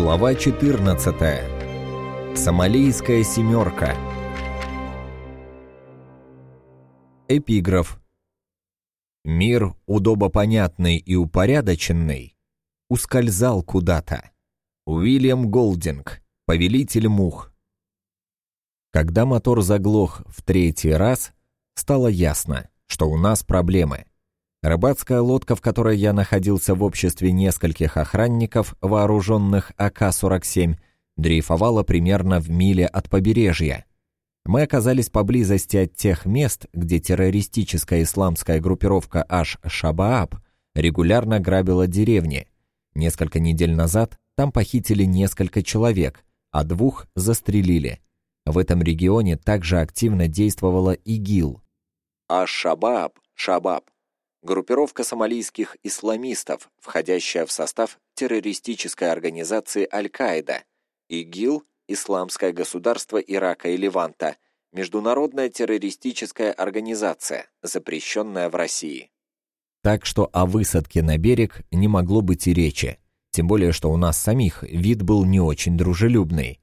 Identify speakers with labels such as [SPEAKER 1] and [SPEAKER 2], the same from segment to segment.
[SPEAKER 1] Глава 14. Сомалийская семерка. Эпиграф. Мир, удобопонятный и упорядоченный, ускользал куда-то. Уильям Голдинг, повелитель мух. Когда мотор заглох в третий раз, стало ясно, что у нас проблемы. Рыбацкая лодка, в которой я находился в обществе нескольких охранников, вооруженных АК-47, дрейфовала примерно в миле от побережья. Мы оказались поблизости от тех мест, где террористическая исламская группировка Аш-Шабааб регулярно грабила деревни. Несколько недель назад там похитили несколько человек, а двух застрелили. В этом регионе также активно действовала ИГИЛ. Аш-Шабааб, Шабаб группировка сомалийских исламистов, входящая в состав террористической организации Аль-Каида, ИГИЛ, Исламское государство Ирака и Леванта, международная террористическая организация, запрещенная в России. Так что о высадке на берег не могло быть и речи, тем более что у нас самих вид был не очень дружелюбный.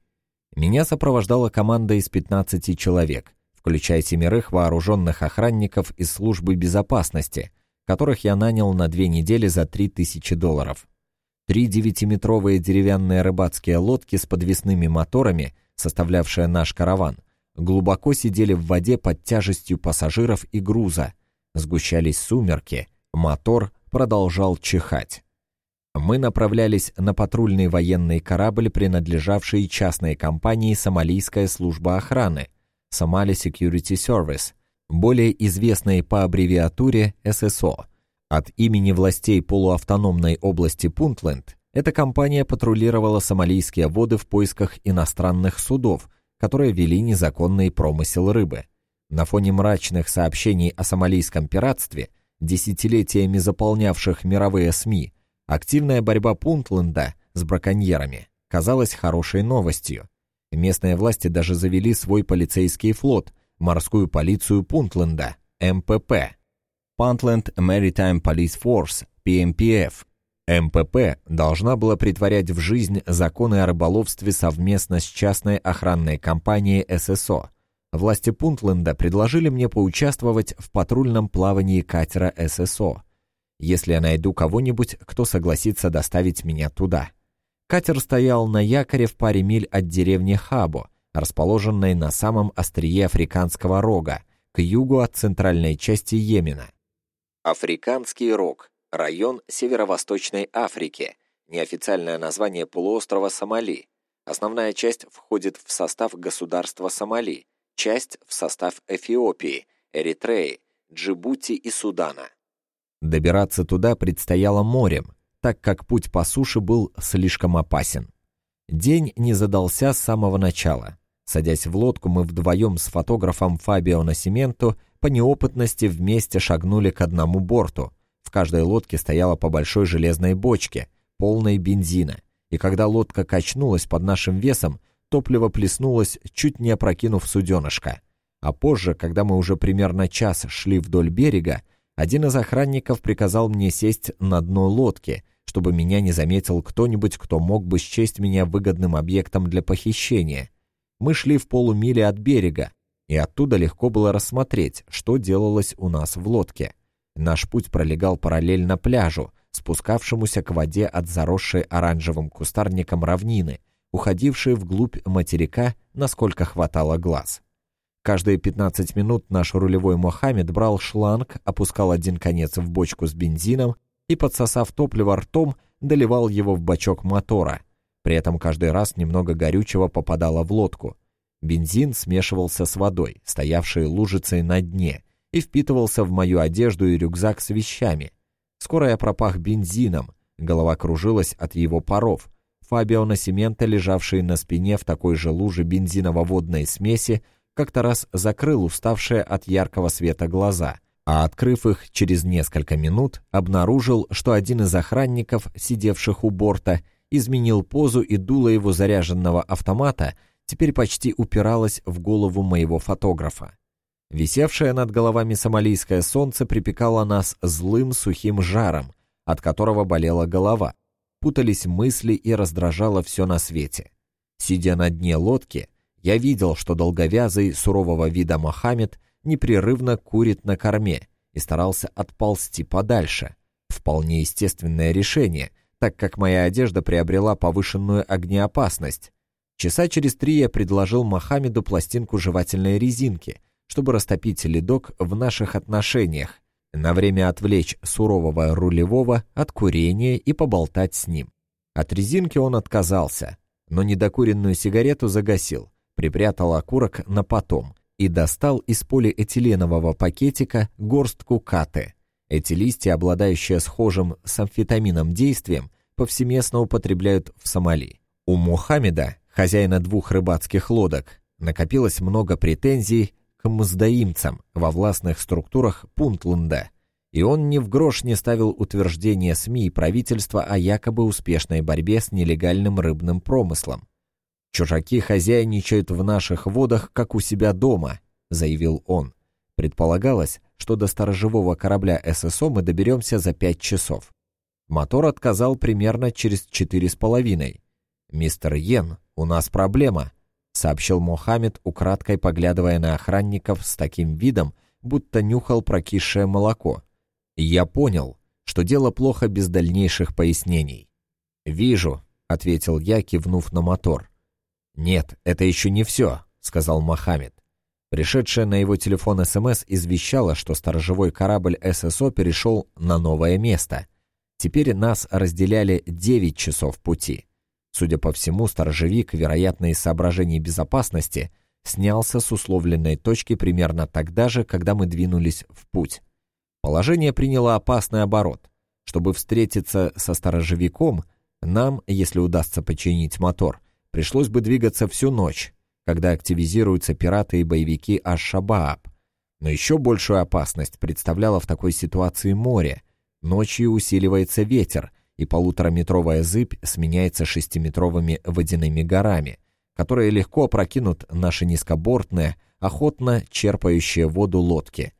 [SPEAKER 1] Меня сопровождала команда из 15 человек, включая семерых вооруженных охранников из службы безопасности – которых я нанял на две недели за 3000 долларов. Три девятиметровые деревянные рыбацкие лодки с подвесными моторами, составлявшие наш караван, глубоко сидели в воде под тяжестью пассажиров и груза. Сгущались сумерки, мотор продолжал чихать. Мы направлялись на патрульный военный корабль, принадлежавший частной компании «Сомалийская служба охраны» Somali Security Service, более известной по аббревиатуре ССО. От имени властей полуавтономной области Пунтленд эта компания патрулировала сомалийские воды в поисках иностранных судов, которые вели незаконный промысел рыбы. На фоне мрачных сообщений о сомалийском пиратстве, десятилетиями заполнявших мировые СМИ, активная борьба Пунтленда с браконьерами казалась хорошей новостью. Местные власти даже завели свой полицейский флот – морскую полицию Пунтленда, МПП. Puntland Maritime Police Force, PMPF. МПП должна была притворять в жизнь законы о рыболовстве совместно с частной охранной компанией ССО. Власти Пунтленда предложили мне поучаствовать в патрульном плавании катера ССО, если я найду кого-нибудь, кто согласится доставить меня туда. Катер стоял на якоре в паре миль от деревни Хабо, расположенной на самом острие Африканского рога, к югу от центральной части Йемена. Африканский рог – район Северо-Восточной Африки, неофициальное название полуострова Сомали. Основная часть входит в состав государства Сомали, часть в состав Эфиопии, Эритреи, Джибути и Судана. Добираться туда предстояло морем, так как путь по суше был слишком опасен. День не задался с самого начала. Садясь в лодку, мы вдвоем с фотографом Фабио Насименто по неопытности вместе шагнули к одному борту. В каждой лодке стояла по большой железной бочке, полной бензина. И когда лодка качнулась под нашим весом, топливо плеснулось, чуть не опрокинув суденышко. А позже, когда мы уже примерно час шли вдоль берега, один из охранников приказал мне сесть на дно лодки, чтобы меня не заметил кто-нибудь, кто мог бы счесть меня выгодным объектом для похищения – мы шли в полумиле от берега, и оттуда легко было рассмотреть, что делалось у нас в лодке. Наш путь пролегал параллельно пляжу, спускавшемуся к воде от заросшей оранжевым кустарником равнины, уходившей вглубь материка, насколько хватало глаз. Каждые 15 минут наш рулевой Мохаммед брал шланг, опускал один конец в бочку с бензином и, подсосав топливо ртом, доливал его в бачок мотора, при этом каждый раз немного горючего попадало в лодку. Бензин смешивался с водой, стоявшей лужицей на дне, и впитывался в мою одежду и рюкзак с вещами. Скоро я пропах бензином, голова кружилась от его паров. Фабио Насимента, лежавший на спине в такой же луже бензиново-водной смеси, как-то раз закрыл уставшие от яркого света глаза, а открыв их через несколько минут, обнаружил, что один из охранников, сидевших у борта, изменил позу, и дуло его заряженного автомата теперь почти упиралось в голову моего фотографа. Висевшее над головами сомалийское солнце припекало нас злым сухим жаром, от которого болела голова. путались мысли и раздражало все на свете. Сидя на дне лодки, я видел, что долговязый, сурового вида Мохаммед непрерывно курит на корме и старался отползти подальше. Вполне естественное решение, так как моя одежда приобрела повышенную огнеопасность. Часа через три я предложил Мохаммеду пластинку жевательной резинки, чтобы растопить ледок в наших отношениях, на время отвлечь сурового рулевого от курения и поболтать с ним. От резинки он отказался, но недокуренную сигарету загасил, припрятал окурок на потом и достал из полиэтиленового пакетика горстку каты. Эти листья, обладающие схожим с амфетамином действием, повсеместно употребляют в Сомали. У Мухаммеда, хозяина двух рыбацких лодок, накопилось много претензий к мздоимцам во властных структурах Пунтланда, и он ни в грош не ставил утверждения СМИ и правительства о якобы успешной борьбе с нелегальным рыбным промыслом. «Чужаки хозяйничают в наших водах, как у себя дома», — заявил он. Предполагалось, что до сторожевого корабля ССО мы доберемся за пять часов. Мотор отказал примерно через четыре с половиной. «Мистер Йен, у нас проблема», — сообщил Мохаммед, украдкой поглядывая на охранников с таким видом, будто нюхал прокисшее молоко. Я понял, что дело плохо без дальнейших пояснений. «Вижу», — ответил я, кивнув на мотор. «Нет, это еще не все», — сказал Мохаммед. Пришедшая на его телефон СМС извещала, что сторожевой корабль ССО перешел на новое место. Теперь нас разделяли 9 часов пути. Судя по всему, сторожевик, вероятно, из соображений безопасности, снялся с условленной точки примерно тогда же, когда мы двинулись в путь. Положение приняло опасный оборот. Чтобы встретиться со сторожевиком, нам, если удастся починить мотор, пришлось бы двигаться всю ночь, когда активизируются пираты и боевики Аш-Шабааб. Но еще большую опасность представляло в такой ситуации море. Ночью усиливается ветер, и полутораметровая зыбь сменяется шестиметровыми водяными горами, которые легко прокинут наши низкобортные, охотно черпающие воду лодки.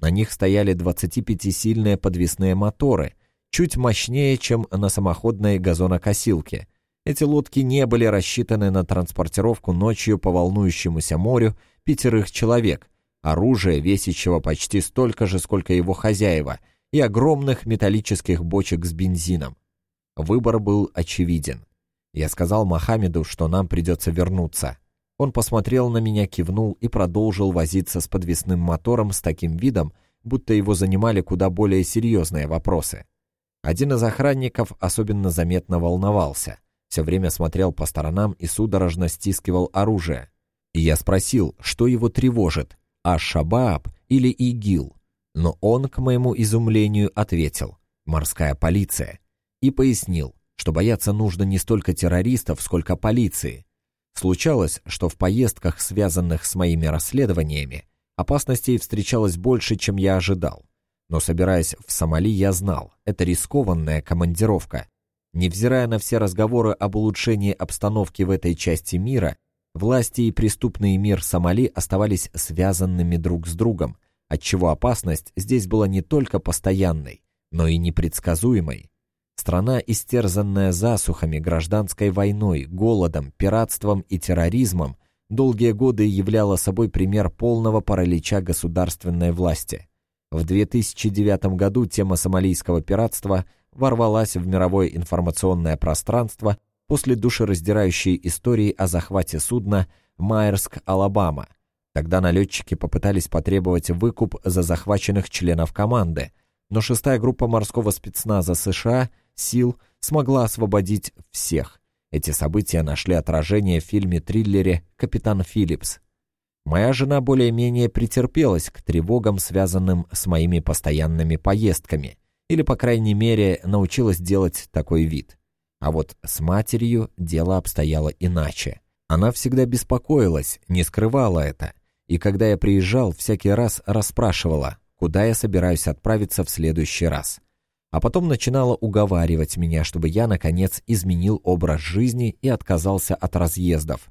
[SPEAKER 1] На них стояли 25-сильные подвесные моторы, чуть мощнее, чем на самоходной газонокосилке. Эти лодки не были рассчитаны на транспортировку ночью по волнующемуся морю пятерых человек, оружие, весящего почти столько же, сколько его хозяева, и огромных металлических бочек с бензином. Выбор был очевиден. Я сказал Мохаммеду, что нам придется вернуться. Он посмотрел на меня, кивнул и продолжил возиться с подвесным мотором с таким видом, будто его занимали куда более серьезные вопросы. Один из охранников особенно заметно волновался, все время смотрел по сторонам и судорожно стискивал оружие. И я спросил, что его тревожит, Аш-Шабааб или ИГИЛ, но он, к моему изумлению, ответил «Морская полиция» и пояснил, что бояться нужно не столько террористов, сколько полиции, Случалось, что в поездках, связанных с моими расследованиями, опасностей встречалось больше, чем я ожидал. Но собираясь в Сомали, я знал, это рискованная командировка. Невзирая на все разговоры об улучшении обстановки в этой части мира, власти и преступный мир Сомали оставались связанными друг с другом, отчего опасность здесь была не только постоянной, но и непредсказуемой. Страна, истерзанная засухами, гражданской войной, голодом, пиратством и терроризмом, долгие годы являла собой пример полного паралича государственной власти. В 2009 году тема сомалийского пиратства ворвалась в мировое информационное пространство после душераздирающей истории о захвате судна «Майерск, Алабама». Тогда налетчики попытались потребовать выкуп за захваченных членов команды, но шестая группа морского спецназа США сил смогла освободить всех. Эти события нашли отражение в фильме-триллере «Капитан Филлипс». Моя жена более-менее претерпелась к тревогам, связанным с моими постоянными поездками, или, по крайней мере, научилась делать такой вид. А вот с матерью дело обстояло иначе. Она всегда беспокоилась, не скрывала это, и когда я приезжал, всякий раз расспрашивала, куда я собираюсь отправиться в следующий раз а потом начинала уговаривать меня, чтобы я, наконец, изменил образ жизни и отказался от разъездов.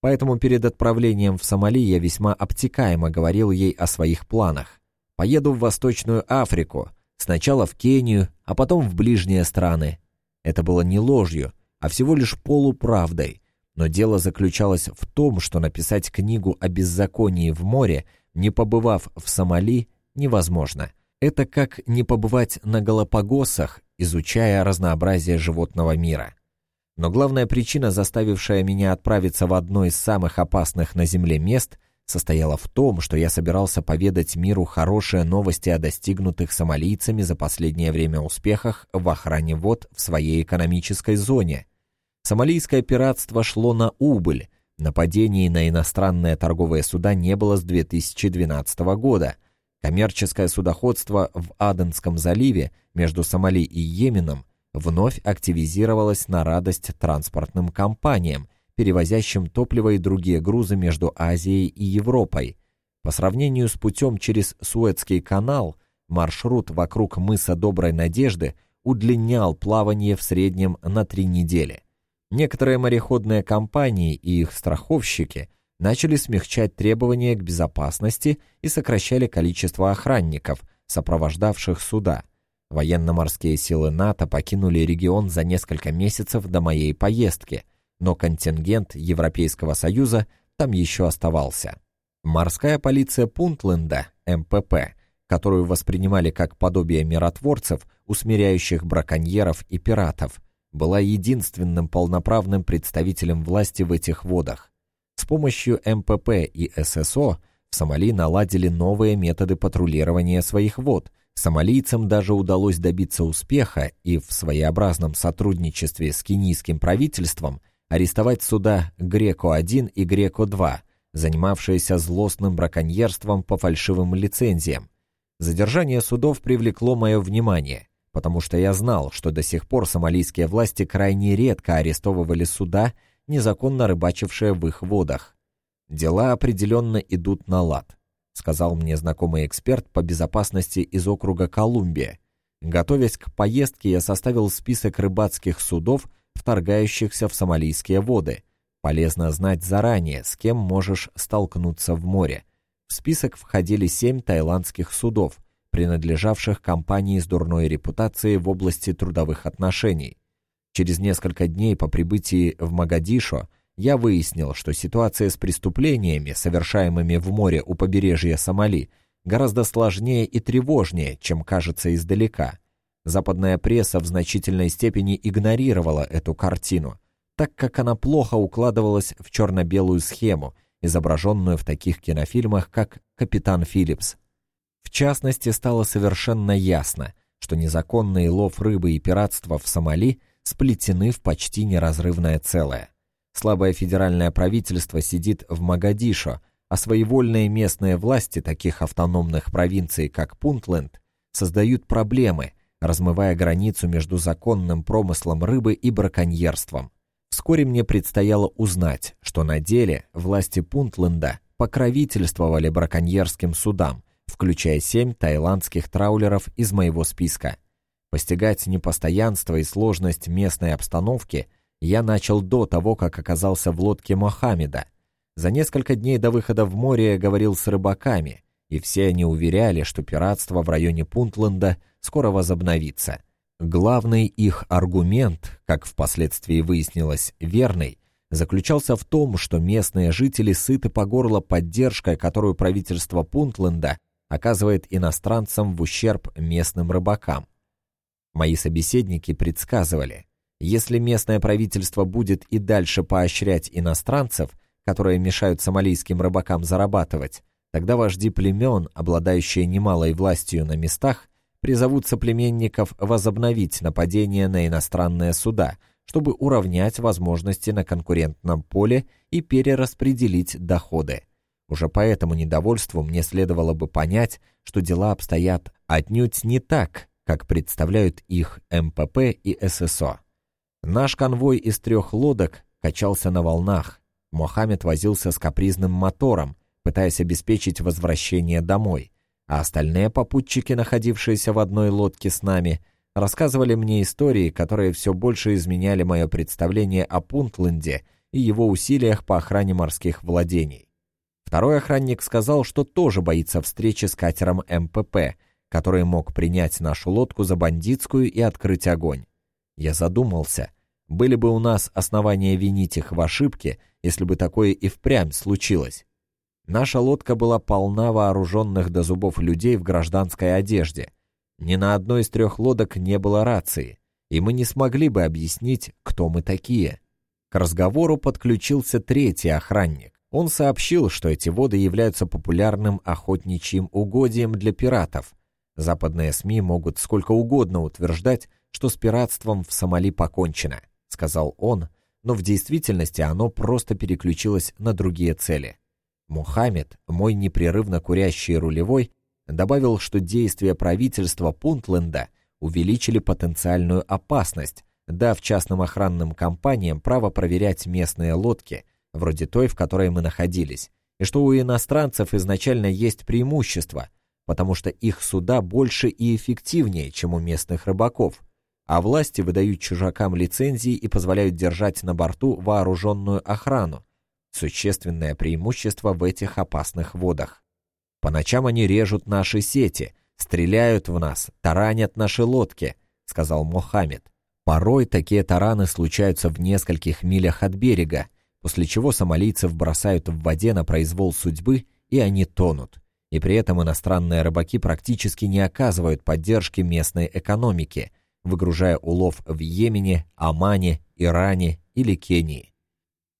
[SPEAKER 1] Поэтому перед отправлением в Сомали я весьма обтекаемо говорил ей о своих планах. Поеду в Восточную Африку, сначала в Кению, а потом в ближние страны. Это было не ложью, а всего лишь полуправдой. Но дело заключалось в том, что написать книгу о беззаконии в море, не побывав в Сомали, невозможно. Это как не побывать на Галапагосах, изучая разнообразие животного мира. Но главная причина, заставившая меня отправиться в одно из самых опасных на Земле мест, состояла в том, что я собирался поведать миру хорошие новости о достигнутых сомалийцами за последнее время успехах в охране вод в своей экономической зоне. Сомалийское пиратство шло на убыль, нападений на иностранные торговые суда не было с 2012 года. Коммерческое судоходство в Аденском заливе между Сомали и Йеменом вновь активизировалось на радость транспортным компаниям, перевозящим топливо и другие грузы между Азией и Европой. По сравнению с путем через Суэцкий канал, маршрут вокруг мыса Доброй Надежды удлинял плавание в среднем на три недели. Некоторые мореходные компании и их страховщики начали смягчать требования к безопасности и сокращали количество охранников, сопровождавших суда. Военно-морские силы НАТО покинули регион за несколько месяцев до моей поездки – но контингент Европейского Союза там еще оставался. Морская полиция Пунтленда, МПП, которую воспринимали как подобие миротворцев, усмиряющих браконьеров и пиратов, была единственным полноправным представителем власти в этих водах. С помощью МПП и ССО в Сомали наладили новые методы патрулирования своих вод. Сомалийцам даже удалось добиться успеха и в своеобразном сотрудничестве с кенийским правительством – арестовать суда «Греко-1» и «Греко-2», занимавшиеся злостным браконьерством по фальшивым лицензиям. Задержание судов привлекло мое внимание, потому что я знал, что до сих пор сомалийские власти крайне редко арестовывали суда, незаконно рыбачившие в их водах. «Дела определенно идут на лад», — сказал мне знакомый эксперт по безопасности из округа Колумбия. Готовясь к поездке, я составил список рыбацких судов, вторгающихся в сомалийские воды. Полезно знать заранее, с кем можешь столкнуться в море. В список входили семь таиландских судов, принадлежавших компании с дурной репутацией в области трудовых отношений. Через несколько дней по прибытии в Магадишо я выяснил, что ситуация с преступлениями, совершаемыми в море у побережья Сомали, гораздо сложнее и тревожнее, чем кажется издалека. Западная пресса в значительной степени игнорировала эту картину, так как она плохо укладывалась в черно-белую схему, изображенную в таких кинофильмах, как «Капитан Филлипс». В частности, стало совершенно ясно, что незаконный лов рыбы и пиратство в Сомали сплетены в почти неразрывное целое. Слабое федеральное правительство сидит в Магадишо, а своевольные местные власти таких автономных провинций, как Пунтленд, создают проблемы – размывая границу между законным промыслом рыбы и браконьерством. Вскоре мне предстояло узнать, что на деле власти Пунтленда покровительствовали браконьерским судам, включая семь таиландских траулеров из моего списка. Постигать непостоянство и сложность местной обстановки я начал до того, как оказался в лодке Мохаммеда. За несколько дней до выхода в море я говорил с рыбаками, и все они уверяли, что пиратство в районе Пунтленда скоро возобновится. Главный их аргумент, как впоследствии выяснилось, верный, заключался в том, что местные жители сыты по горло поддержкой, которую правительство Пунтленда оказывает иностранцам в ущерб местным рыбакам. Мои собеседники предсказывали, если местное правительство будет и дальше поощрять иностранцев, которые мешают сомалийским рыбакам зарабатывать, Тогда вожди племен, обладающие немалой властью на местах, призовут соплеменников возобновить нападение на иностранные суда, чтобы уравнять возможности на конкурентном поле и перераспределить доходы. Уже по этому недовольству мне следовало бы понять, что дела обстоят отнюдь не так, как представляют их МПП и ССО. Наш конвой из трех лодок качался на волнах. Мохаммед возился с капризным мотором, пытаясь обеспечить возвращение домой, а остальные попутчики, находившиеся в одной лодке с нами, рассказывали мне истории, которые все больше изменяли мое представление о Пунтленде и его усилиях по охране морских владений. Второй охранник сказал, что тоже боится встречи с катером МПП, который мог принять нашу лодку за бандитскую и открыть огонь. Я задумался, были бы у нас основания винить их в ошибке, если бы такое и впрямь случилось. Наша лодка была полна вооруженных до зубов людей в гражданской одежде. Ни на одной из трех лодок не было рации, и мы не смогли бы объяснить, кто мы такие. К разговору подключился третий охранник. Он сообщил, что эти воды являются популярным охотничьим угодьем для пиратов. Западные СМИ могут сколько угодно утверждать, что с пиратством в Сомали покончено, сказал он, но в действительности оно просто переключилось на другие цели. Мухаммед, мой непрерывно курящий рулевой, добавил, что действия правительства Пунтленда увеличили потенциальную опасность, дав частным охранным компаниям право проверять местные лодки, вроде той, в которой мы находились, и что у иностранцев изначально есть преимущество, потому что их суда больше и эффективнее, чем у местных рыбаков, а власти выдают чужакам лицензии и позволяют держать на борту вооруженную охрану, Существенное преимущество в этих опасных водах. По ночам они режут наши сети, стреляют в нас, таранят наши лодки, сказал Мохаммед. Порой такие тараны случаются в нескольких милях от берега, после чего сомалийцев бросают в воде на произвол судьбы, и они тонут. И при этом иностранные рыбаки практически не оказывают поддержки местной экономике, выгружая улов в Йемене, Омане, Иране или Кении.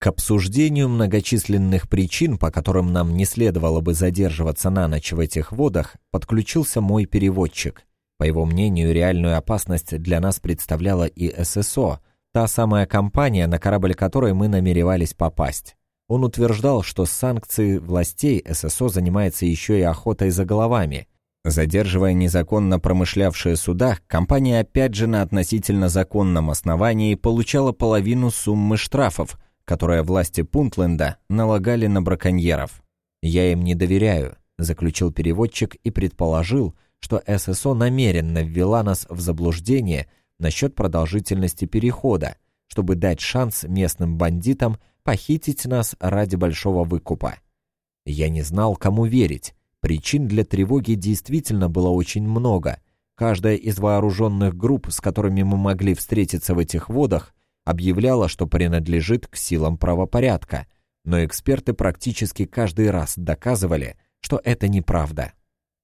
[SPEAKER 1] К обсуждению многочисленных причин, по которым нам не следовало бы задерживаться на ночь в этих водах, подключился мой переводчик. По его мнению, реальную опасность для нас представляла и ССО, та самая компания, на корабль которой мы намеревались попасть. Он утверждал, что с санкций властей ССО занимается еще и охотой за головами. Задерживая незаконно промышлявшие суда, компания опять же на относительно законном основании получала половину суммы штрафов – которое власти Пунтленда налагали на браконьеров. «Я им не доверяю», — заключил переводчик и предположил, что ССО намеренно ввела нас в заблуждение насчет продолжительности перехода, чтобы дать шанс местным бандитам похитить нас ради большого выкупа. Я не знал, кому верить. Причин для тревоги действительно было очень много. Каждая из вооруженных групп, с которыми мы могли встретиться в этих водах, объявляла, что принадлежит к силам правопорядка, но эксперты практически каждый раз доказывали, что это неправда.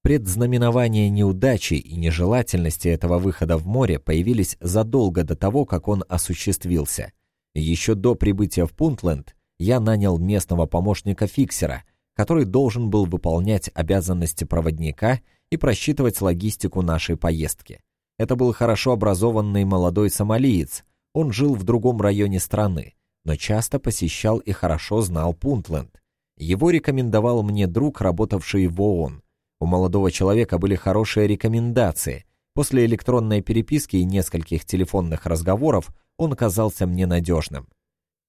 [SPEAKER 1] Предзнаменования неудачи и нежелательности этого выхода в море появились задолго до того, как он осуществился. Еще до прибытия в Пунтленд я нанял местного помощника-фиксера, который должен был выполнять обязанности проводника и просчитывать логистику нашей поездки. Это был хорошо образованный молодой сомалиец, он жил в другом районе страны, но часто посещал и хорошо знал Пунтленд. Его рекомендовал мне друг, работавший в ООН. У молодого человека были хорошие рекомендации. После электронной переписки и нескольких телефонных разговоров он казался мне надежным.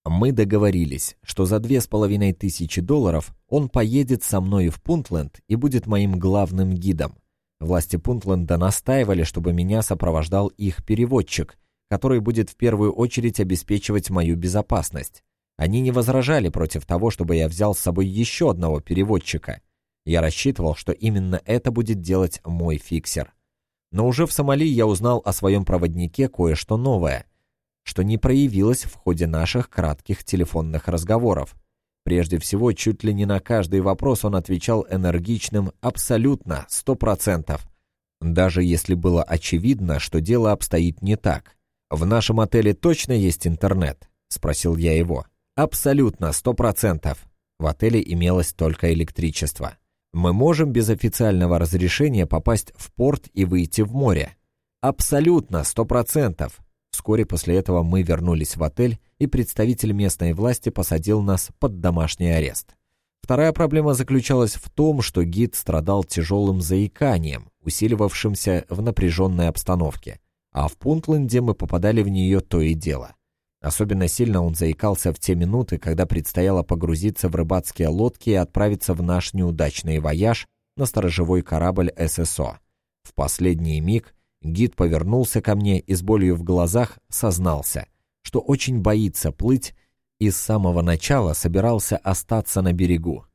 [SPEAKER 1] Мы договорились, что за две с половиной тысячи долларов он поедет со мной в Пунтленд и будет моим главным гидом. Власти Пунтленда настаивали, чтобы меня сопровождал их переводчик, который будет в первую очередь обеспечивать мою безопасность. Они не возражали против того, чтобы я взял с собой еще одного переводчика. Я рассчитывал, что именно это будет делать мой фиксер. Но уже в Сомали я узнал о своем проводнике кое-что новое, что не проявилось в ходе наших кратких телефонных разговоров. Прежде всего, чуть ли не на каждый вопрос он отвечал энергичным «абсолютно, сто процентов», даже если было очевидно, что дело обстоит не так. «В нашем отеле точно есть интернет?» — спросил я его. «Абсолютно, сто процентов». В отеле имелось только электричество. «Мы можем без официального разрешения попасть в порт и выйти в море?» «Абсолютно, сто процентов». Вскоре после этого мы вернулись в отель, и представитель местной власти посадил нас под домашний арест. Вторая проблема заключалась в том, что гид страдал тяжелым заиканием, усиливавшимся в напряженной обстановке а в Пунтленде мы попадали в нее то и дело. Особенно сильно он заикался в те минуты, когда предстояло погрузиться в рыбацкие лодки и отправиться в наш неудачный вояж на сторожевой корабль ССО. В последний миг гид повернулся ко мне и с болью в глазах сознался, что очень боится плыть и с самого начала собирался остаться на берегу.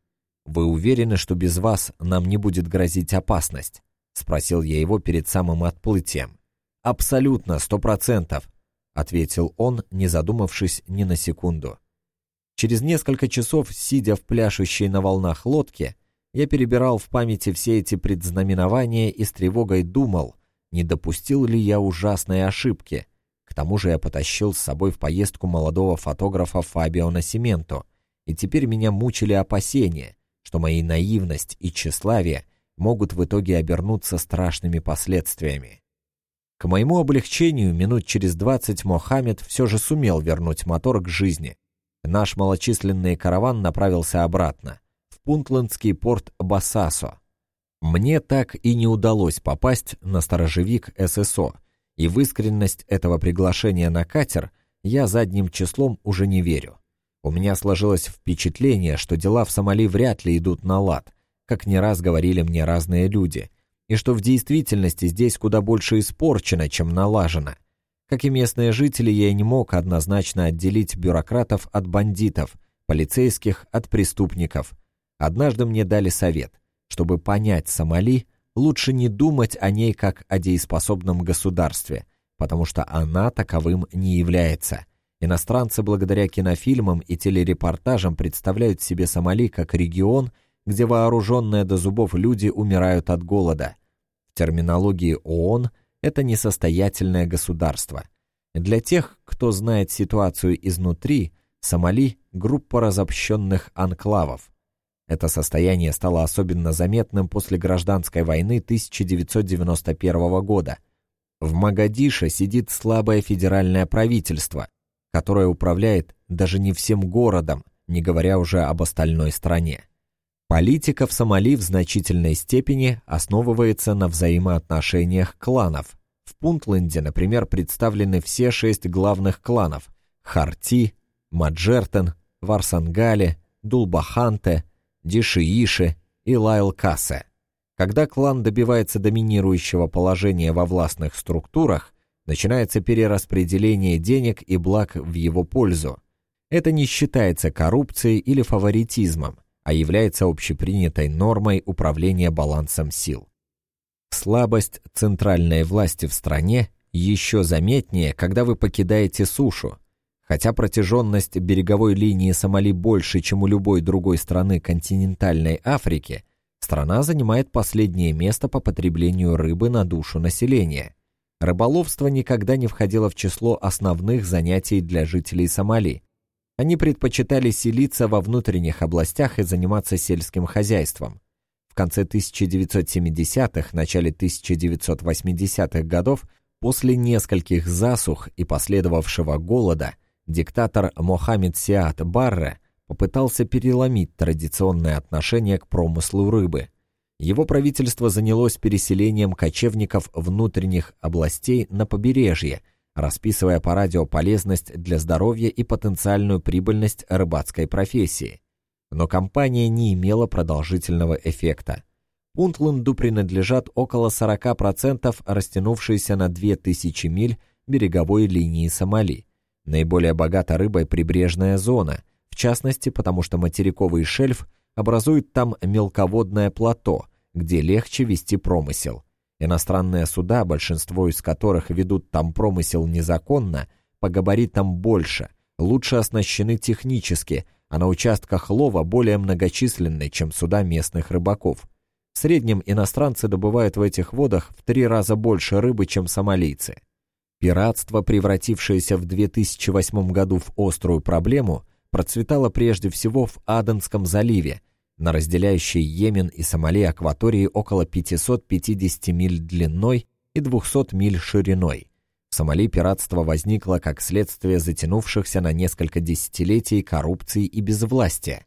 [SPEAKER 1] «Вы уверены, что без вас нам не будет грозить опасность?» — спросил я его перед самым отплытием. Абсолютно, сто процентов. ответил он, не задумавшись ни на секунду. Через несколько часов, сидя в пляшущей на волнах лодке, я перебирал в памяти все эти предзнаменования и с тревогой думал, не допустил ли я ужасной ошибки. К тому же я потащил с собой в поездку молодого фотографа Фабио Насименто, и теперь меня мучили опасения, что мои наивность и тщеславие могут в итоге обернуться страшными последствиями. К моему облегчению, минут через двадцать Мохаммед все же сумел вернуть мотор к жизни. Наш малочисленный караван направился обратно, в пунтландский порт Басасо. Мне так и не удалось попасть на сторожевик ССО, и в искренность этого приглашения на катер я задним числом уже не верю. У меня сложилось впечатление, что дела в Сомали вряд ли идут на лад, как не раз говорили мне разные люди, и что в действительности здесь куда больше испорчено, чем налажено. Как и местные жители, я не мог однозначно отделить бюрократов от бандитов, полицейских от преступников. Однажды мне дали совет, чтобы понять Сомали, лучше не думать о ней как о дееспособном государстве, потому что она таковым не является – Иностранцы благодаря кинофильмам и телерепортажам представляют себе Сомали как регион, где вооруженные до зубов люди умирают от голода. В терминологии ООН это несостоятельное государство. Для тех, кто знает ситуацию изнутри, Сомали – группа разобщенных анклавов. Это состояние стало особенно заметным после гражданской войны 1991 года. В Магадише сидит слабое федеральное правительство, которая управляет даже не всем городом, не говоря уже об остальной стране. Политика в Сомали в значительной степени основывается на взаимоотношениях кланов. В Пунтленде, например, представлены все шесть главных кланов – Харти, Маджертен, Варсангале, Дулбаханте, Дишииши и Лайл-Кассе. Когда клан добивается доминирующего положения во властных структурах, начинается перераспределение денег и благ в его пользу. Это не считается коррупцией или фаворитизмом, а является общепринятой нормой управления балансом сил. Слабость центральной власти в стране еще заметнее, когда вы покидаете сушу. Хотя протяженность береговой линии Сомали больше, чем у любой другой страны континентальной Африки, страна занимает последнее место по потреблению рыбы на душу населения – Рыболовство никогда не входило в число основных занятий для жителей Сомали. Они предпочитали селиться во внутренних областях и заниматься сельским хозяйством. В конце 1970-х, начале 1980-х годов, после нескольких засух и последовавшего голода, диктатор Мохаммед Сиат Барре попытался переломить традиционное отношение к промыслу рыбы – его правительство занялось переселением кочевников внутренних областей на побережье, расписывая по радио полезность для здоровья и потенциальную прибыльность рыбацкой профессии. Но кампания не имела продолжительного эффекта. Пунтленду принадлежат около 40% растянувшейся на 2000 миль береговой линии Сомали. Наиболее богата рыбой прибрежная зона, в частности потому что материковый шельф образует там мелководное плато, где легче вести промысел. Иностранные суда, большинство из которых ведут там промысел незаконно, по габаритам больше, лучше оснащены технически, а на участках лова более многочисленны, чем суда местных рыбаков. В среднем иностранцы добывают в этих водах в три раза больше рыбы, чем сомалийцы. Пиратство, превратившееся в 2008 году в острую проблему, процветала прежде всего в Аденском заливе, на разделяющей Йемен и Сомали акватории около 550 миль длиной и 200 миль шириной. В Сомали пиратство возникло как следствие затянувшихся на несколько десятилетий коррупции и безвластия.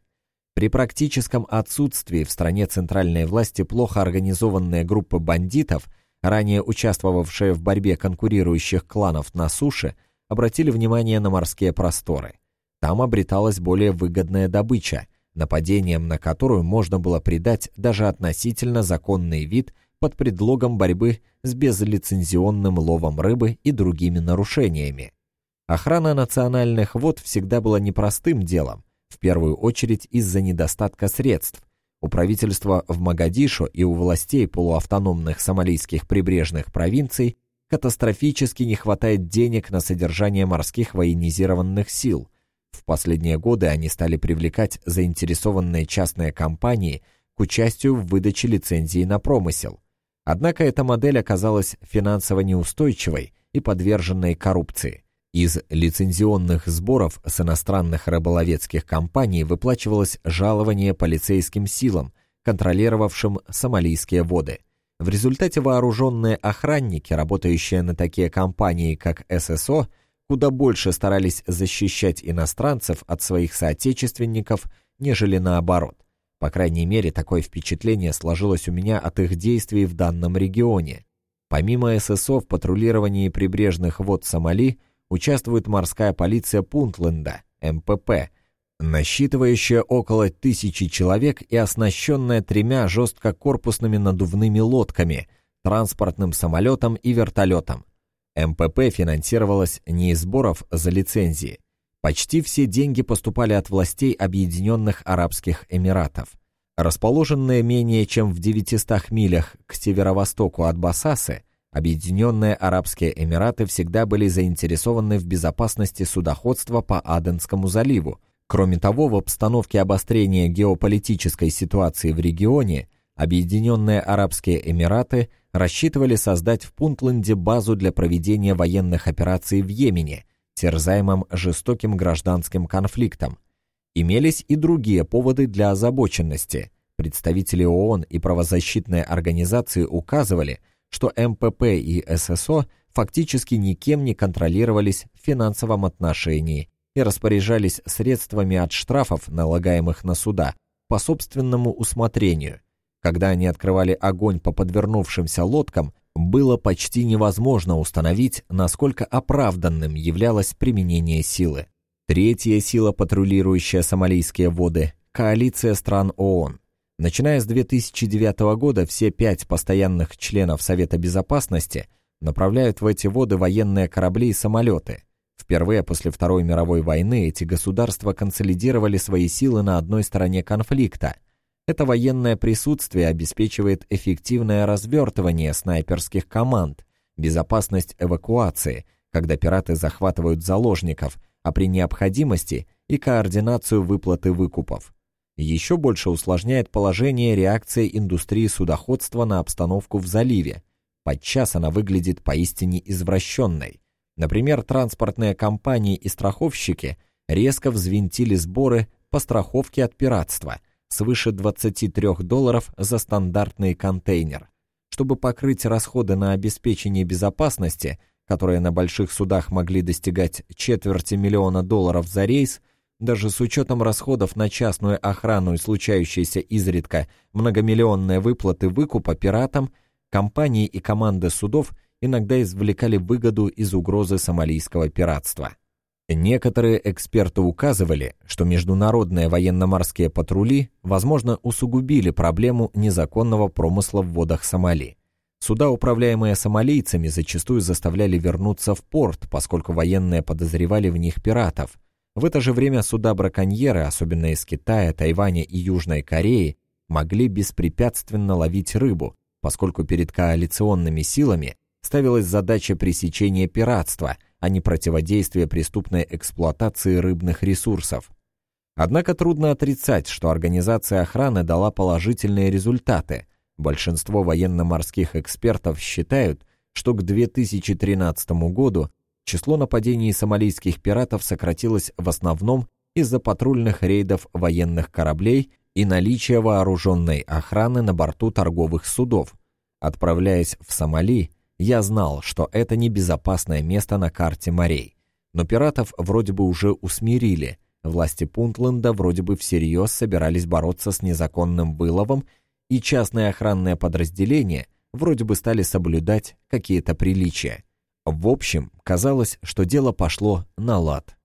[SPEAKER 1] При практическом отсутствии в стране центральной власти плохо организованные группы бандитов, ранее участвовавшие в борьбе конкурирующих кланов на суше, обратили внимание на морские просторы. Там обреталась более выгодная добыча, нападением на которую можно было придать даже относительно законный вид под предлогом борьбы с безлицензионным ловом рыбы и другими нарушениями. Охрана национальных вод всегда была непростым делом, в первую очередь из-за недостатка средств. У правительства в Магадишо и у властей полуавтономных сомалийских прибрежных провинций катастрофически не хватает денег на содержание морских военизированных сил. В последние годы они стали привлекать заинтересованные частные компании к участию в выдаче лицензии на промысел. Однако эта модель оказалась финансово неустойчивой и подверженной коррупции. Из лицензионных сборов с иностранных рыболовецких компаний выплачивалось жалование полицейским силам, контролировавшим сомалийские воды. В результате вооруженные охранники, работающие на такие компании, как ССО, куда больше старались защищать иностранцев от своих соотечественников, нежели наоборот. По крайней мере, такое впечатление сложилось у меня от их действий в данном регионе. Помимо ССО в патрулировании прибрежных вод Сомали участвует морская полиция Пунтленда, МПП, насчитывающая около тысячи человек и оснащенная тремя жесткокорпусными надувными лодками, транспортным самолетом и вертолетом. МПП финансировалась не из сборов за лицензии. Почти все деньги поступали от властей Объединенных Арабских Эмиратов. Расположенные менее чем в 900 милях к северо-востоку от Басасы, Объединенные Арабские Эмираты всегда были заинтересованы в безопасности судоходства по Аденскому заливу, Кроме того, в обстановке обострения геополитической ситуации в регионе Объединенные Арабские Эмираты рассчитывали создать в Пунтленде базу для проведения военных операций в Йемене, терзаемом жестоким гражданским конфликтом. Имелись и другие поводы для озабоченности. Представители ООН и правозащитные организации указывали, что МПП и ССО фактически никем не контролировались в финансовом отношении и распоряжались средствами от штрафов, налагаемых на суда, по собственному усмотрению. Когда они открывали огонь по подвернувшимся лодкам, было почти невозможно установить, насколько оправданным являлось применение силы. Третья сила, патрулирующая сомалийские воды – коалиция стран ООН. Начиная с 2009 года все пять постоянных членов Совета Безопасности направляют в эти воды военные корабли и самолеты – Впервые после Второй мировой войны эти государства консолидировали свои силы на одной стороне конфликта. Это военное присутствие обеспечивает эффективное развертывание снайперских команд, безопасность эвакуации, когда пираты захватывают заложников, а при необходимости и координацию выплаты выкупов. Еще больше усложняет положение реакция индустрии судоходства на обстановку в заливе. Подчас она выглядит поистине извращенной – Например, транспортные компании и страховщики резко взвинтили сборы по страховке от пиратства свыше 23 долларов за стандартный контейнер. Чтобы покрыть расходы на обеспечение безопасности, которые на больших судах могли достигать четверти миллиона долларов за рейс, даже с учетом расходов на частную охрану и случающиеся изредка многомиллионные выплаты выкупа пиратам, компании и команды судов – иногда извлекали выгоду из угрозы сомалийского пиратства. Некоторые эксперты указывали, что международные военно-морские патрули, возможно, усугубили проблему незаконного промысла в водах Сомали. Суда, управляемые сомалийцами, зачастую заставляли вернуться в порт, поскольку военные подозревали в них пиратов. В это же время суда-браконьеры, особенно из Китая, Тайваня и Южной Кореи, могли беспрепятственно ловить рыбу, поскольку перед коалиционными силами ставилась задача пресечения пиратства, а не противодействия преступной эксплуатации рыбных ресурсов. Однако трудно отрицать, что организация охраны дала положительные результаты. Большинство военно-морских экспертов считают, что к 2013 году число нападений сомалийских пиратов сократилось в основном из-за патрульных рейдов военных кораблей и наличия вооруженной охраны на борту торговых судов. Отправляясь в Сомали, я знал, что это небезопасное место на карте морей. Но пиратов вроде бы уже усмирили. Власти Пунтленда вроде бы всерьез собирались бороться с незаконным выловом, и частные охранные подразделения вроде бы стали соблюдать какие-то приличия. В общем, казалось, что дело пошло на лад.